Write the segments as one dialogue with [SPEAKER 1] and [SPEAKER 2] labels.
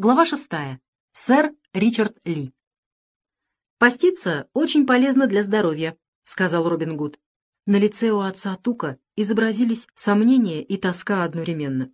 [SPEAKER 1] Глава шестая. Сэр Ричард Ли. «Поститься очень полезно для здоровья», — сказал Робин Гуд. На лице у отца Тука изобразились сомнения и тоска одновременно.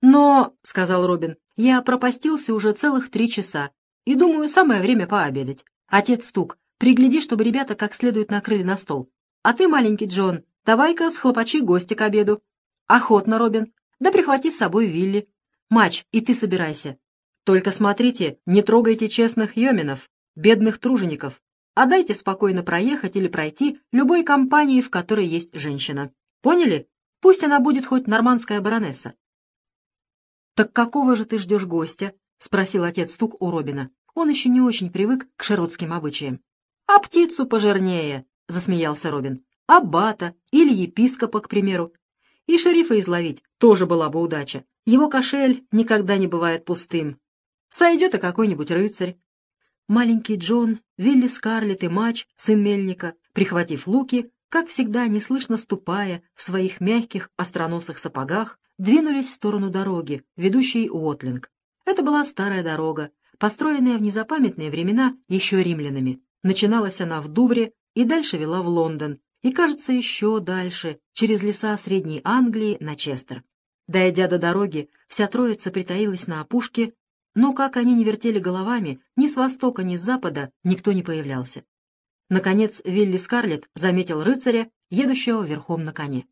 [SPEAKER 1] «Но», — сказал Робин, — «я пропастился уже целых три часа, и думаю, самое время пообедать. Отец Тук, пригляди, чтобы ребята как следует накрыли на стол. А ты, маленький Джон, давай-ка схлопочи гостя к обеду. Охотно, Робин. Да прихвати с собой Вилли. Мач, и ты собирайся. Только смотрите, не трогайте честных йоминов, бедных тружеников, а дайте спокойно проехать или пройти любой компании, в которой есть женщина. Поняли? Пусть она будет хоть нормандская баронесса. «Так какого же ты ждешь гостя?» — спросил отец Стук у Робина. Он еще не очень привык к широтским обычаям. «А птицу пожирнее!» — засмеялся Робин. «Аббата или епископа, к примеру. И шерифа изловить тоже была бы удача. Его кошель никогда не бывает пустым. Сойдет и какой-нибудь рыцарь. Маленький Джон, Вилли Скарлетт и Мач, сын мельника, прихватив луки, как всегда неслышно ступая в своих мягких остроносых сапогах, двинулись в сторону дороги, ведущей Уотлинг. Это была старая дорога, построенная в незапамятные времена еще римлянами. Начиналась она в Дувре и дальше вела в Лондон, и, кажется, еще дальше, через леса Средней Англии на Честер. Дойдя до дороги, вся троица притаилась на опушке но как они не вертели головами, ни с востока, ни с запада никто не появлялся. Наконец Вилли Скарлетт заметил рыцаря, едущего верхом на коне.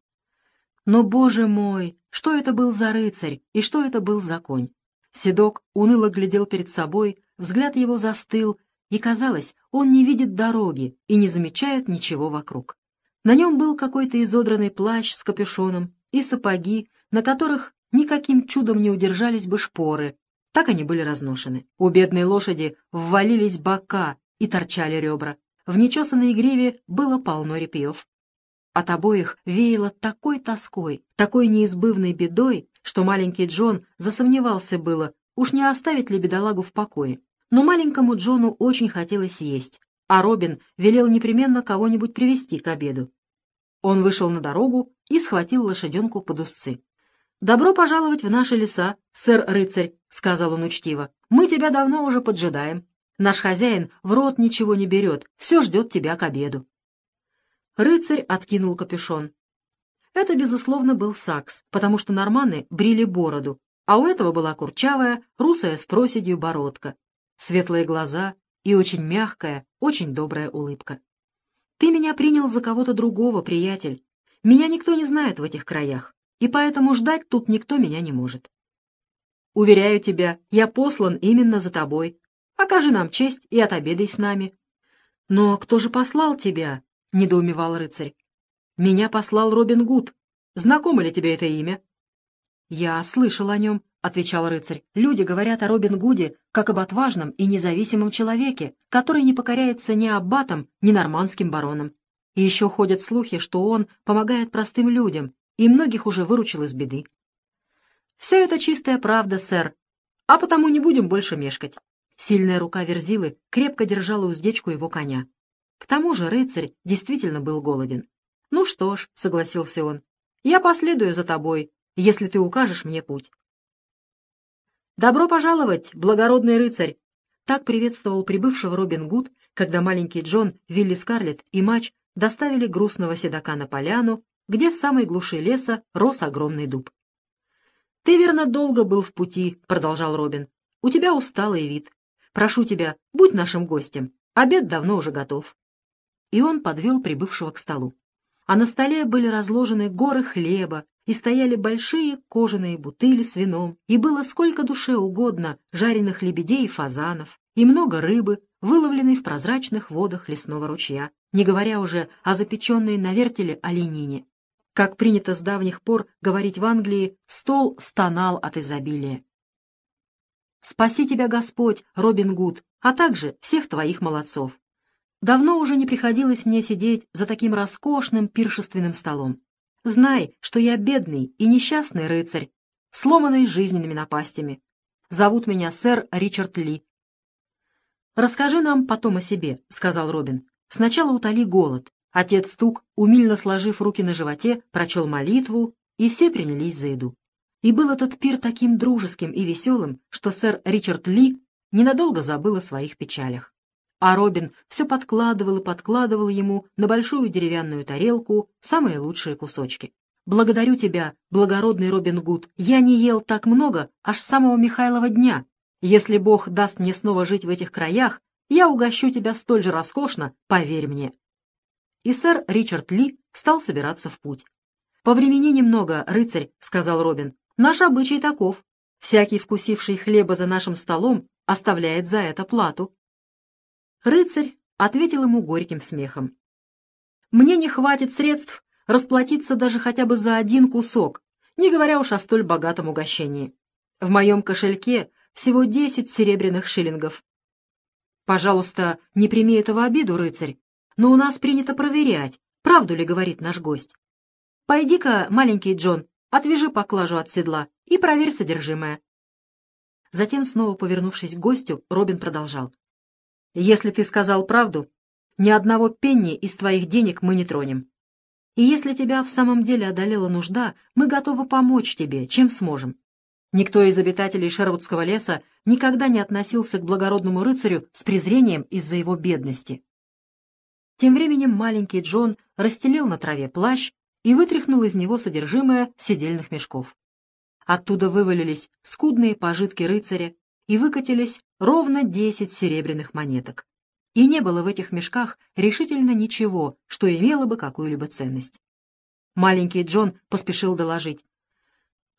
[SPEAKER 1] Но, боже мой, что это был за рыцарь и что это был за конь? Седок уныло глядел перед собой, взгляд его застыл, и, казалось, он не видит дороги и не замечает ничего вокруг. На нем был какой-то изодранный плащ с капюшоном и сапоги, на которых никаким чудом не удержались бы шпоры, так они были разношены. У бедной лошади ввалились бока и торчали ребра. В нечесанной гриве было полно репьев. От обоих веяло такой тоской, такой неизбывной бедой, что маленький Джон засомневался было, уж не оставить ли бедолагу в покое. Но маленькому Джону очень хотелось есть, а Робин велел непременно кого-нибудь привести к обеду. Он вышел на дорогу и схватил лошаденку под узцы. «Добро пожаловать в наши леса, сэр-рыцарь», — сказал он учтиво. «Мы тебя давно уже поджидаем. Наш хозяин в рот ничего не берет, все ждет тебя к обеду». Рыцарь откинул капюшон. Это, безусловно, был сакс, потому что норманы брили бороду, а у этого была курчавая, русая с проседью бородка, светлые глаза и очень мягкая, очень добрая улыбка. «Ты меня принял за кого-то другого, приятель. Меня никто не знает в этих краях и поэтому ждать тут никто меня не может. Уверяю тебя, я послан именно за тобой. Окажи нам честь и отобедай с нами. Но кто же послал тебя? — недоумевал рыцарь. Меня послал Робин Гуд. Знакомо ли тебе это имя? Я слышал о нем, — отвечал рыцарь. Люди говорят о Робин Гуде как об отважном и независимом человеке, который не покоряется ни аббатам, ни нормандским баронам. И еще ходят слухи, что он помогает простым людям, и многих уже выручил из беды. Все это чистая правда, сэр, а потому не будем больше мешкать. Сильная рука Верзилы крепко держала уздечку его коня. К тому же рыцарь действительно был голоден. «Ну что ж», — согласился он, — «я последую за тобой, если ты укажешь мне путь». «Добро пожаловать, благородный рыцарь!» Так приветствовал прибывшего Робин Гуд, когда маленький Джон, Вилли Скарлетт и Мач доставили грустного седока на поляну, где в самой глуши леса рос огромный дуб. «Ты, верно, долго был в пути», — продолжал Робин. «У тебя усталый вид. Прошу тебя, будь нашим гостем. Обед давно уже готов». И он подвел прибывшего к столу. А на столе были разложены горы хлеба, и стояли большие кожаные бутыли с вином, и было сколько душе угодно жареных лебедей и фазанов, и много рыбы, выловленной в прозрачных водах лесного ручья, не говоря уже о запеченной на вертеле оленине. Как принято с давних пор говорить в Англии, стол стонал от изобилия. «Спаси тебя, Господь, Робин Гуд, а также всех твоих молодцов. Давно уже не приходилось мне сидеть за таким роскошным пиршественным столом. Знай, что я бедный и несчастный рыцарь, сломанный жизненными напастями. Зовут меня сэр Ричард Ли». «Расскажи нам потом о себе», — сказал Робин. «Сначала утоли голод, Отец Стук, умильно сложив руки на животе, прочел молитву, и все принялись за еду. И был этот пир таким дружеским и веселым, что сэр Ричард Ли ненадолго забыл о своих печалях. А Робин все подкладывал и подкладывал ему на большую деревянную тарелку самые лучшие кусочки. «Благодарю тебя, благородный Робин Гуд. Я не ел так много аж с самого Михайлова дня. Если Бог даст мне снова жить в этих краях, я угощу тебя столь же роскошно, поверь мне». И сэр Ричард Ли стал собираться в путь. «Повремени немного, рыцарь», — сказал Робин. «Наш обычай таков. Всякий, вкусивший хлеба за нашим столом, оставляет за это плату». Рыцарь ответил ему горьким смехом. «Мне не хватит средств расплатиться даже хотя бы за один кусок, не говоря уж о столь богатом угощении. В моем кошельке всего десять серебряных шиллингов. Пожалуйста, не прими этого обиду, рыцарь, но у нас принято проверять, правду ли говорит наш гость. Пойди-ка, маленький Джон, отвяжи поклажу от седла и проверь содержимое. Затем, снова повернувшись к гостю, Робин продолжал. «Если ты сказал правду, ни одного пенни из твоих денег мы не тронем. И если тебя в самом деле одолела нужда, мы готовы помочь тебе, чем сможем. Никто из обитателей Шервудского леса никогда не относился к благородному рыцарю с презрением из-за его бедности. Тем временем маленький Джон расстелил на траве плащ и вытряхнул из него содержимое седельных мешков. Оттуда вывалились скудные пожитки рыцаря и выкатились ровно десять серебряных монеток. И не было в этих мешках решительно ничего, что имело бы какую-либо ценность. Маленький Джон поспешил доложить.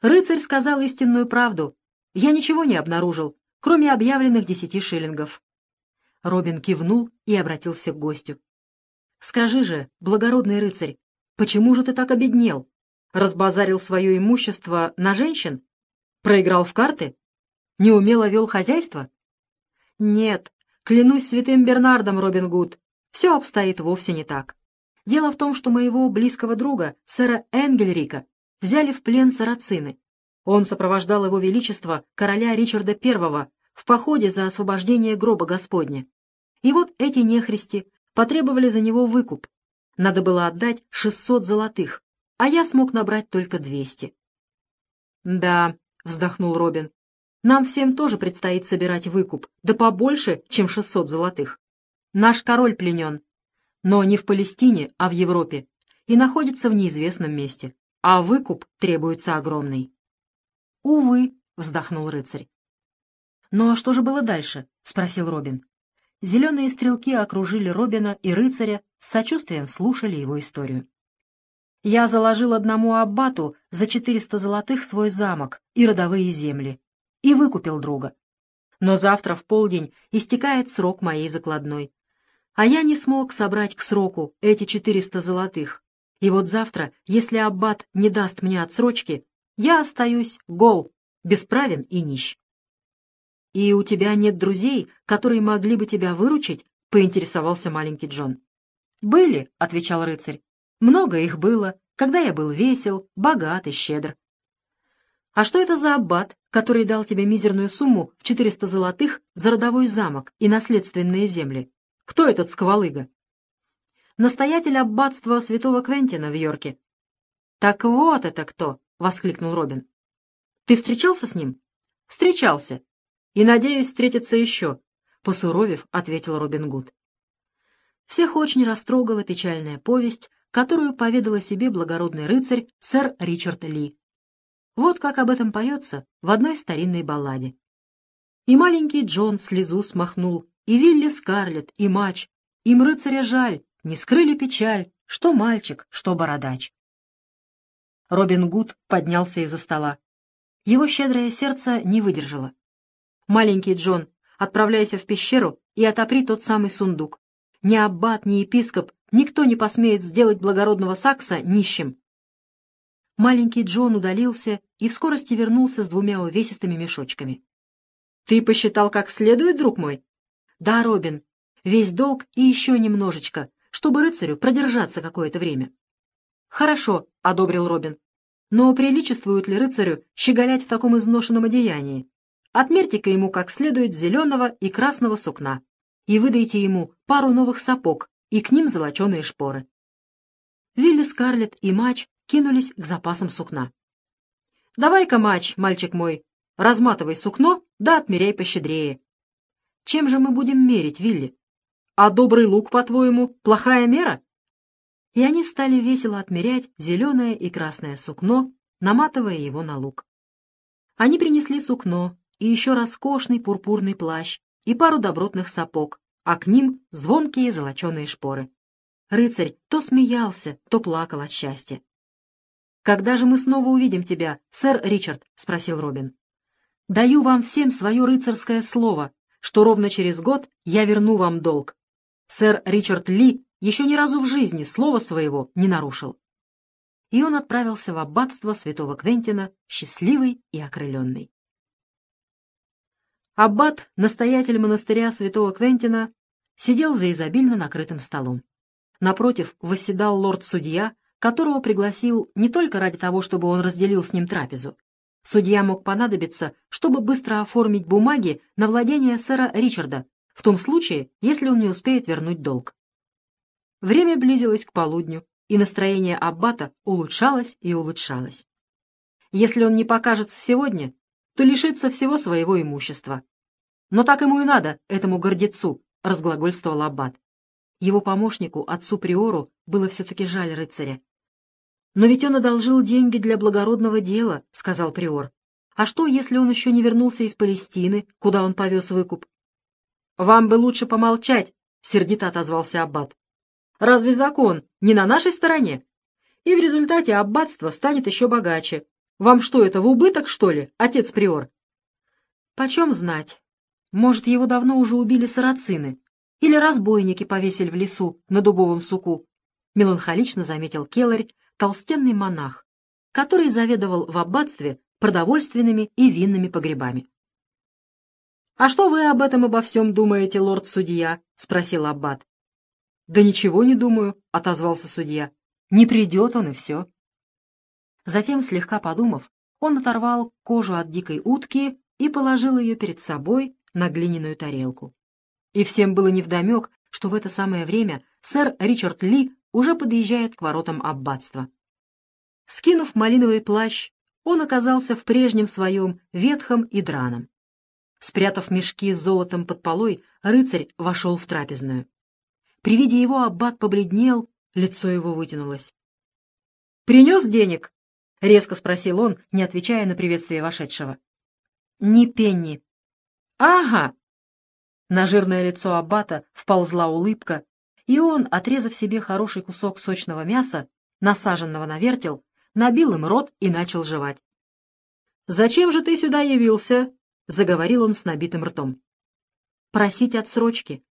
[SPEAKER 1] Рыцарь сказал истинную правду. Я ничего не обнаружил, кроме объявленных десяти шиллингов. Робин кивнул и обратился к гостю. «Скажи же, благородный рыцарь, почему же ты так обеднел? Разбазарил свое имущество на женщин? Проиграл в карты? Неумело вел хозяйство?» «Нет, клянусь святым Бернардом, Робин Гуд, все обстоит вовсе не так. Дело в том, что моего близкого друга, сэра Энгельрика, взяли в плен сарацины. Он сопровождал его величество, короля Ричарда I, в походе за освобождение гроба Господня. И вот эти нехристи потребовали за него выкуп. Надо было отдать 600 золотых, а я смог набрать только 200. «Да», — вздохнул Робин, — «нам всем тоже предстоит собирать выкуп, да побольше, чем 600 золотых. Наш король пленен, но не в Палестине, а в Европе, и находится в неизвестном месте а выкуп требуется огромный. «Увы», — вздохнул рыцарь. «Ну а что же было дальше?» — спросил Робин. Зеленые стрелки окружили Робина и рыцаря, с сочувствием слушали его историю. «Я заложил одному аббату за четыреста золотых свой замок и родовые земли и выкупил друга. Но завтра в полдень истекает срок моей закладной. А я не смог собрать к сроку эти четыреста золотых, и вот завтра, если аббат не даст мне отсрочки, я остаюсь гол, бесправен и нищ. «И у тебя нет друзей, которые могли бы тебя выручить?» — поинтересовался маленький Джон. «Были», — отвечал рыцарь. «Много их было, когда я был весел, богат и щедр». «А что это за аббат, который дал тебе мизерную сумму в четыреста золотых за родовой замок и наследственные земли? Кто этот сквалыга?» настоятель аббатства святого Квентина в Йорке. «Так вот это кто!» — воскликнул Робин. «Ты встречался с ним?» «Встречался. И, надеюсь, встретиться еще», — посуровев, ответил Робин Гуд. Всех очень растрогала печальная повесть, которую поведал о себе благородный рыцарь сэр Ричард Ли. Вот как об этом поется в одной старинной балладе. И маленький Джон слезу смахнул, и Вилли Скарлетт, и Мач, им рыцаря жаль, не скрыли печаль, что мальчик, что бородач. Робин Гуд поднялся из-за стола. Его щедрое сердце не выдержало. «Маленький Джон, отправляйся в пещеру и отопри тот самый сундук. Ни аббат, ни епископ, никто не посмеет сделать благородного Сакса нищим». Маленький Джон удалился и в скорости вернулся с двумя увесистыми мешочками. «Ты посчитал как следует, друг мой?» «Да, Робин. Весь долг и еще немножечко, чтобы рыцарю продержаться какое-то время. «Хорошо», — одобрил Робин. «Но приличествует ли рыцарю щеголять в таком изношенном одеянии? Отмерьте-ка ему как следует зеленого и красного сукна и выдайте ему пару новых сапог и к ним золоченые шпоры». Вилли Скарлетт и Мач кинулись к запасам сукна. Давай-ка, матч, мальчик мой, разматывай сукно, да отмеряй пощедрее. Чем же мы будем мерить, Вилли? А добрый лук, по-твоему, плохая мера? И они стали весело отмерять зеленое и красное сукно, наматывая его на лук. Они принесли сукно и еще роскошный пурпурный плащ и пару добротных сапог, а к ним звонкие золоченые шпоры. Рыцарь то смеялся, то плакал от счастья. «Когда же мы снова увидим тебя, сэр Ричард?» — спросил Робин. «Даю вам всем свое рыцарское слово, что ровно через год я верну вам долг. Сэр Ричард Ли еще ни разу в жизни слова своего не нарушил». И он отправился в аббатство святого Квентина, счастливый и окрыленный. Аббат, настоятель монастыря святого Квентина, сидел за изобильно накрытым столом. Напротив восседал лорд-судья, которого пригласил не только ради того, чтобы он разделил с ним трапезу. Судья мог понадобиться, чтобы быстро оформить бумаги на владение сэра Ричарда, в том случае, если он не успеет вернуть долг. Время близилось к полудню, и настроение аббата улучшалось и улучшалось. Если он не покажется сегодня, то лишится всего своего имущества. Но так ему и надо, этому гордецу, — разглагольствовал аббат. Его помощнику, отцу Приору, было все-таки жаль рыцаря. «Но ведь он одолжил деньги для благородного дела», — сказал Приор. «А что, если он еще не вернулся из Палестины, куда он повез выкуп?» «Вам бы лучше помолчать», — сердито отозвался аббат. «Разве закон не на нашей стороне? И в результате аббатство станет еще богаче, вам что, это в убыток, что ли, отец Приор? Почем знать? Может, его давно уже убили сарацины? Или разбойники повесили в лесу на дубовом суку? Меланхолично заметил Келарь, толстенный монах, который заведовал в аббатстве продовольственными и винными погребами. «А что вы об этом обо всем думаете, лорд-судья?» — спросил аббат. «Да ничего не думаю», — отозвался судья. «Не придет он, и все». Затем, слегка подумав, он оторвал кожу от дикой утки и положил ее перед собой на глиняную тарелку. И всем было невдомек, что в это самое время сэр Ричард Ли уже подъезжает к воротам аббатства. Скинув малиновый плащ, он оказался в прежнем своем ветхом и драном. Спрятав мешки с золотом под полой, рыцарь вошел в трапезную. При виде его аббат побледнел, лицо его вытянулось. «Принес денег?» — резко спросил он, не отвечая на приветствие вошедшего. «Ни пенни». «Ага!» На жирное лицо аббата вползла улыбка, и он, отрезав себе хороший кусок сочного мяса, насаженного на вертел, набил им рот и начал жевать. «Зачем же ты сюда явился?» — заговорил он с набитым ртом. «Просить отсрочки».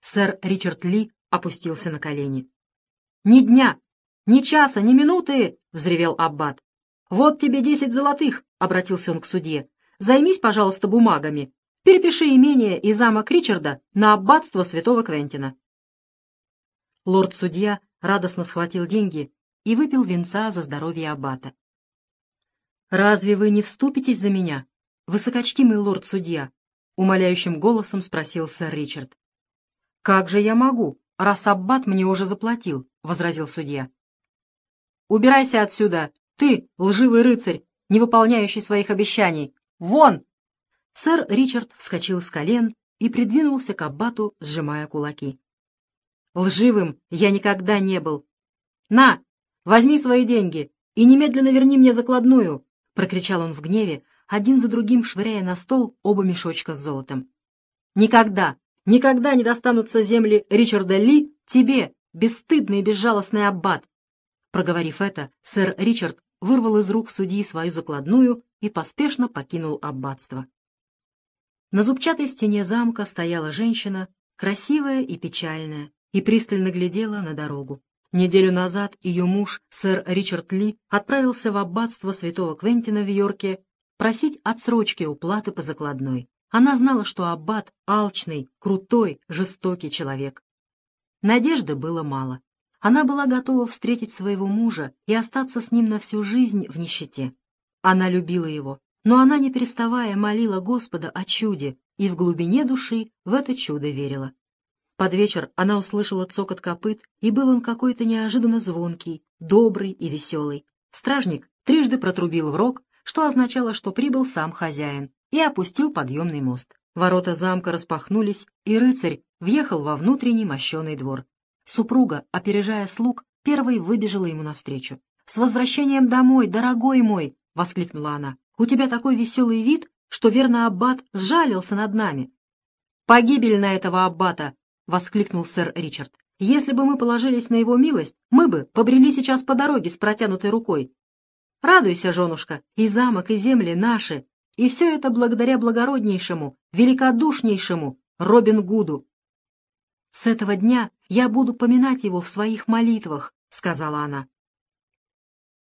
[SPEAKER 1] Сэр Ричард Ли опустился на колени. «Ни дня, ни часа, ни минуты!» — взревел Аббат. «Вот тебе десять золотых!» — обратился он к судье. «Займись, пожалуйста, бумагами. Перепиши имение и замок Ричарда на аббатство святого Квентина». Лорд-судья радостно схватил деньги и выпил венца за здоровье аббата. «Разве вы не вступитесь за меня, высокочтимый лорд-судья?» — умоляющим голосом спросил сэр Ричард. «Как же я могу, раз аббат мне уже заплатил?» — возразил судья. Убирайся отсюда! Ты, лживый рыцарь, не выполняющий своих обещаний! Вон!» Сэр Ричард вскочил с колен и придвинулся к аббату, сжимая кулаки. «Лживым я никогда не был! На, возьми свои деньги и немедленно верни мне закладную!» — прокричал он в гневе, один за другим швыряя на стол оба мешочка с золотом. «Никогда, никогда не достанутся земли Ричарда Ли тебе, бесстыдный и безжалостный аббат! Проговорив это, сэр Ричард вырвал из рук судьи свою закладную и поспешно покинул аббатство. На зубчатой стене замка стояла женщина, красивая и печальная, и пристально глядела на дорогу. Неделю назад ее муж, сэр Ричард Ли, отправился в аббатство святого Квентина в Йорке просить отсрочки уплаты по закладной. Она знала, что аббат — алчный, крутой, жестокий человек. Надежды было мало. Она была готова встретить своего мужа и остаться с ним на всю жизнь в нищете. Она любила его, но она, не переставая, молила Господа о чуде и в глубине души в это чудо верила. Под вечер она услышала цокот копыт, и был он какой-то неожиданно звонкий, добрый и веселый. Стражник трижды протрубил в рог, что означало, что прибыл сам хозяин, и опустил подъемный мост. Ворота замка распахнулись, и рыцарь въехал во внутренний мощеный двор. Супруга, опережая слуг, первой выбежала ему навстречу. «С возвращением домой, дорогой мой!» — воскликнула она. «У тебя такой веселый вид, что, верно, аббат сжалился над нами». «Погибель на этого аббата!» — воскликнул сэр Ричард. «Если бы мы положились на его милость, мы бы побрели сейчас по дороге с протянутой рукой. Радуйся, женушка, и замок, и земли наши, и все это благодаря благороднейшему, великодушнейшему Робин Гуду. «С этого дня я буду поминать его в своих молитвах», — сказала она.